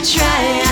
to try